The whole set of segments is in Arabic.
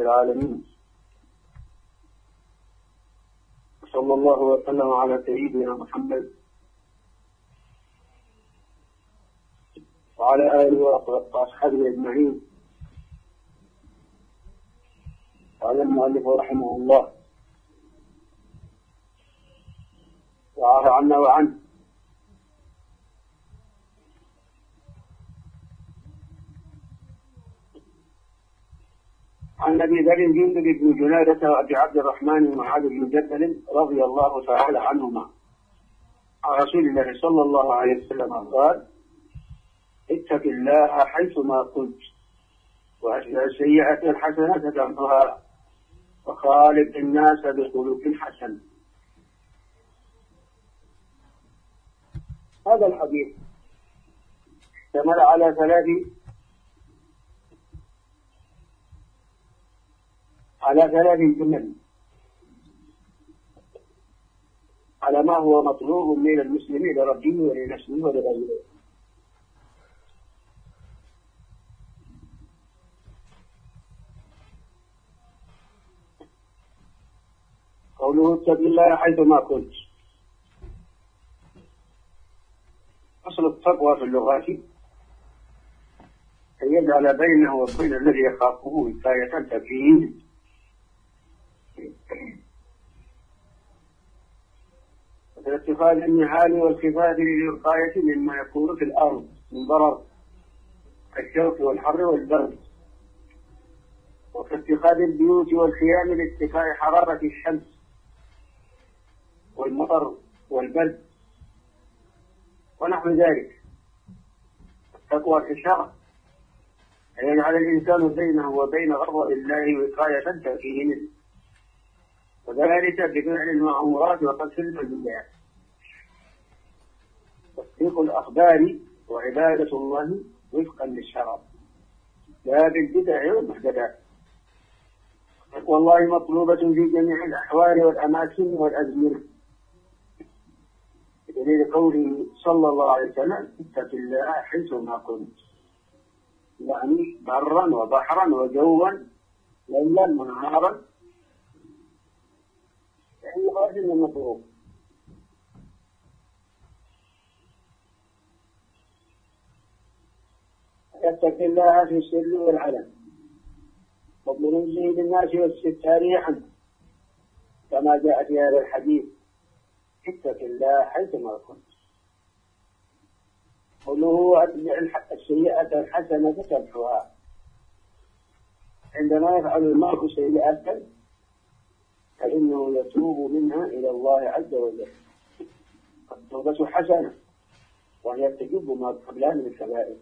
رب العالمين. صلى الله وسلم على سيدنا محمد وعلى آله وأصحابه أجمعين. قال المؤلف رحمه الله وعافى عنا وعنه عن ابي ذر جندب بن جنادة وابي عبد الرحمن ومعاذ بن جبل رضي الله تعالى عنهما. عن رسول الله صلى الله عليه وسلم قال اتق الله حيثما كنت وأتبع السيئة الحسنة تمحها وخالق الناس بخلق حسن. هذا الحديث اشتمل على ثلاث على ثلاث جمل على ما هو مطلوب من المسلمين لربه ولنفسه ولغيره قوله اتق الله حيثما كنت. أصل التقوى في اللغات أن يجعل بينه وبين الذي يخافه وقاية تكفيه في اتخاذ النعال والخفاف للوقاية مما يكون في الأرض من ضرر كالشوك والحر والبرد. وفي اتخاذ البيوت والخيام لاتقاء حرارة الشمس والمطر والبرد. ونحو ذلك. التقوى في الشرع. أن يجعل الإنسان بينه وبين غضب الله وقاية تأتيه منه. وذلك بفعل المأمورات وقتل المنهيات تصديق الأخبار وعبادة الله وفقا للشرع. لا بالبدع والمحدثات تقوى الله مطلوبة في جميع الأحوال والأماكن والأزمنة. بدليل قوله صلى الله عليه وسلم اتق الله حيثما كنت. يعني برا وبحرا وجوا ليلا ونهارا. يعني خارج من المطلوب يتق الله في السر والعلن. فضل سيد الناس والستار عنه كما جاء في هذا الحديث اتق الله حيثما كنت قوله أتبع السيئة الحسنة تمحوها عندما يفعل المرء سيئة فإنه يتوب منها إلى الله عز وجل. التوبة حسنة وهي تجب ما قبلها من الكبائر.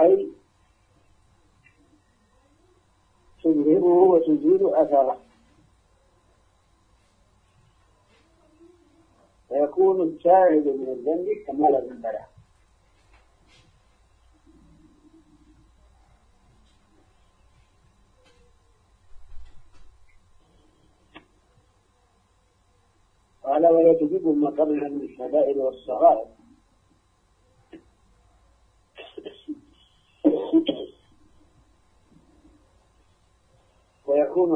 أي تذهبه وتزيل أثره. فيكون التائب من الذنب كما لا ذنب له قال ولا تجيب ما قبلها من الشدائد والصغائر.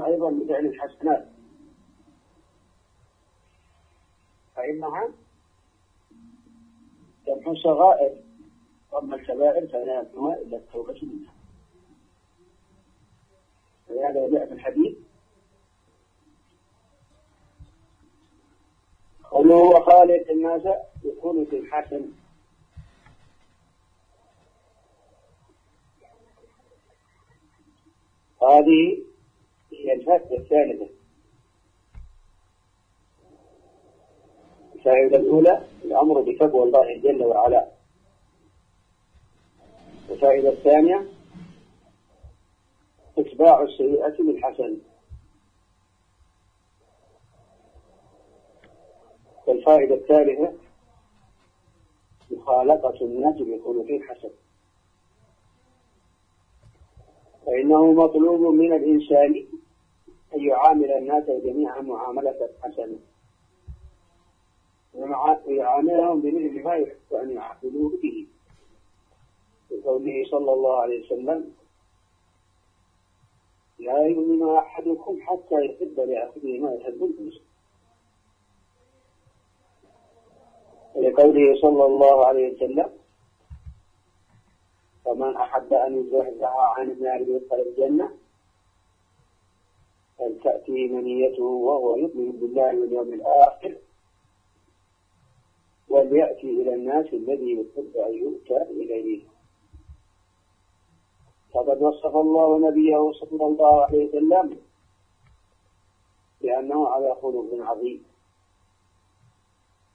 أيضا بفعل الحسنات. فإنها تمحو صغائر وأما الكبائر فلا يمحوها إلا التوبة منها. ولهذا جاء في الحديث قوله وخالق الناس يكون في الحسن. هذه الفائدة الثالثة. الفائدة الأولى الأمر بتقوى الله جل وعلا. الفائدة الثانية إتباع السيئة بالحسن والفائدة الثالثة مخالقة الناس بخلق حسن فإنه مطلوب من الإنسان أن يعامل الناس جميعا معاملة حسنة. ويعاملهم بمثل ما يحب أن يعاملوه به. بقوله صلى الله عليه وسلم أحدكم حتى يحب لأخيه ما يحب لنفسه ولقوله صلى الله عليه وسلم فمن أحب أن يزحزح عن النار يدخل الجنة فلتأتي منيته وهو يؤمن بالله واليوم الآخر وليأتي إلى الناس الذي يحب أن يؤتى إليه. فقد وصف الله نبيه صلى الله عليه وسلم بأنه على خلق عظيم.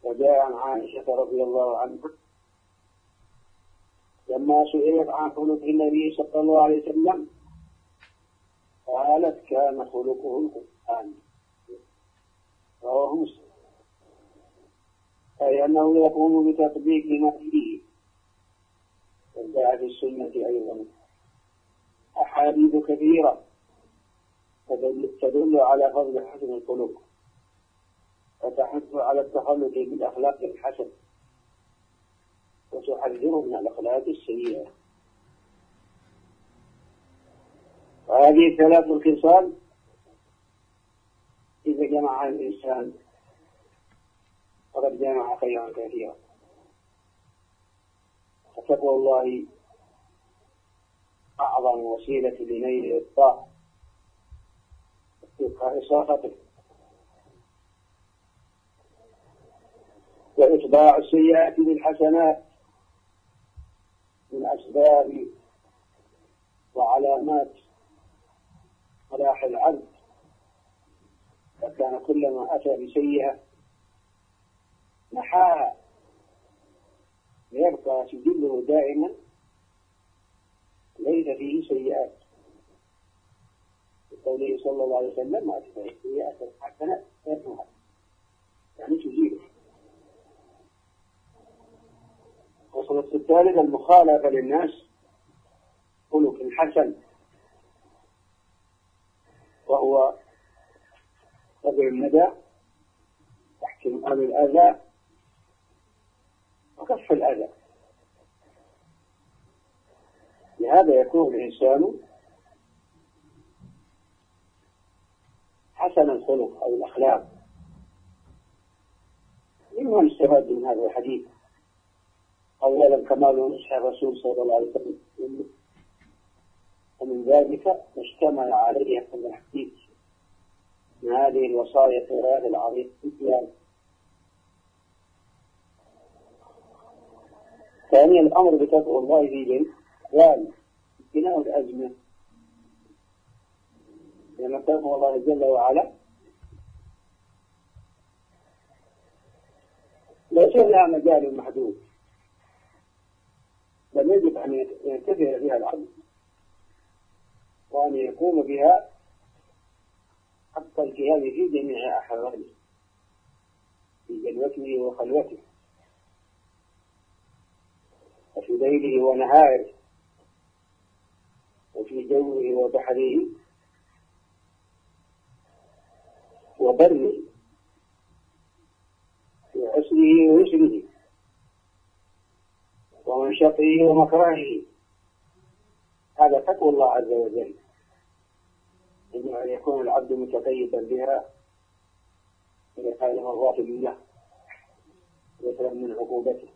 وجاء عن عائشة رضي الله عنها لما سئلت عن خلق النبي صلى الله عليه وسلم قالت كان خلقه القرآن. رواه مسلم. أي أنه يقوم بتطبيق ما فيه في السنة أيضا. أحاديث كثيرة تدل على فضل حسن الخلق. وتحث على التخلق بالأخلاق الحسنة وتحذر من الأخلاق السيئة. وهذه ثلاث الخصال. إذا جمعها الإنسان فقد جمع خيرا كثيرا. فتقوى الله أعظم وسيلة لنيل الطاعة وإبقاء إصافته وإتباع السيئات بالحسنات من أسباب وعلامات صلاح العبد فكان كلما أتى بسيئة محاها ليبقى سجله دائما ليس فيه سيئات. قوله صلى الله عليه وسلم ما تفعل السيئات الحسنة يرفعها يعني تزيله وصلت الثالث المخالفة للناس خلق حسن وهو الندى تحكم أهل الأذى وكف الأذى. لهذا يكون الإنسان حسن الخلق أو الأخلاق. مما يستفاد من هذا الحديث؟ أولا كمال نصح الرسول صلى الله عليه وسلم. ومن ذلك اشتمل عليه هذا الحديث. هذه الوصايا الثلاث العظيمة ثانيا الأمر بتقوى الله في قال بناء الأزمة لأن تقوى الله جل وعلا. ليس لها مجال محدود. بل يجب أن ينتبه بها العبد وأن يقوم بها حق الجهاد في جميع أحواله في جلوته وخلوته. وفي ليله ونهاره وفي جوه وبحره وبره في عسره ويسره ومنشطه ومكرهه. هذا تقوى الله عز وجل. إما أن يكون العبد متقيدا بها لقائل مرات الله ويسلم من عقوبته.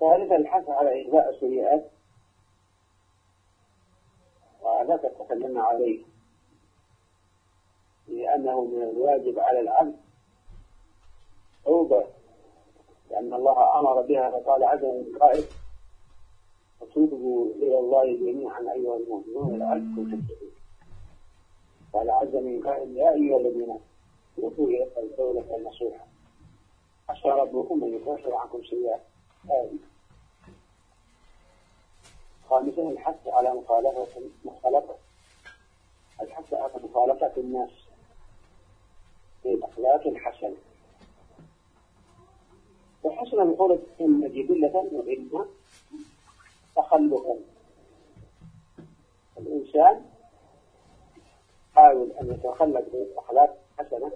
ثالثا الحث على إجزاء السيئات. وهذا تكلمنا عليه. لأنه من الواجب على العبد توبة لأن الله أمر بها فقال عز من وتوبوا إلى الله جميعا أيها المؤمنون لعلكم تفلحون. قال عز من قائل يا أيها الذين توبوا إلى الدولة النصوحة عسى ربكم أن يكفر عنكم سيئات هذه خامسا الحث على مخالفة مخالفة. الحث على مخالفة الناس بالأخلاق الحسنة. وحسن الخلق إما جبلة وإما تخلقا الإنسان حاول أن يتخلق بأخلاق حسنة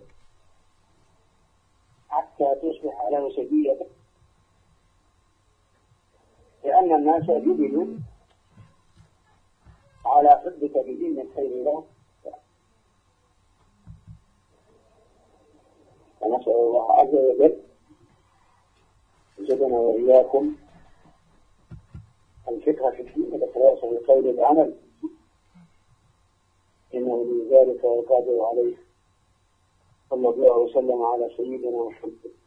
حتى تصبح له سجية لأن الناس جبلوا على حبك بدين الخير له ونسأل الله عز وجل يزدنا وإياكم الفقه في الدين والإخلاص والقول والعمل إنه لذلك والقادر عليه. صلى الله وسلم على سيدنا محمد.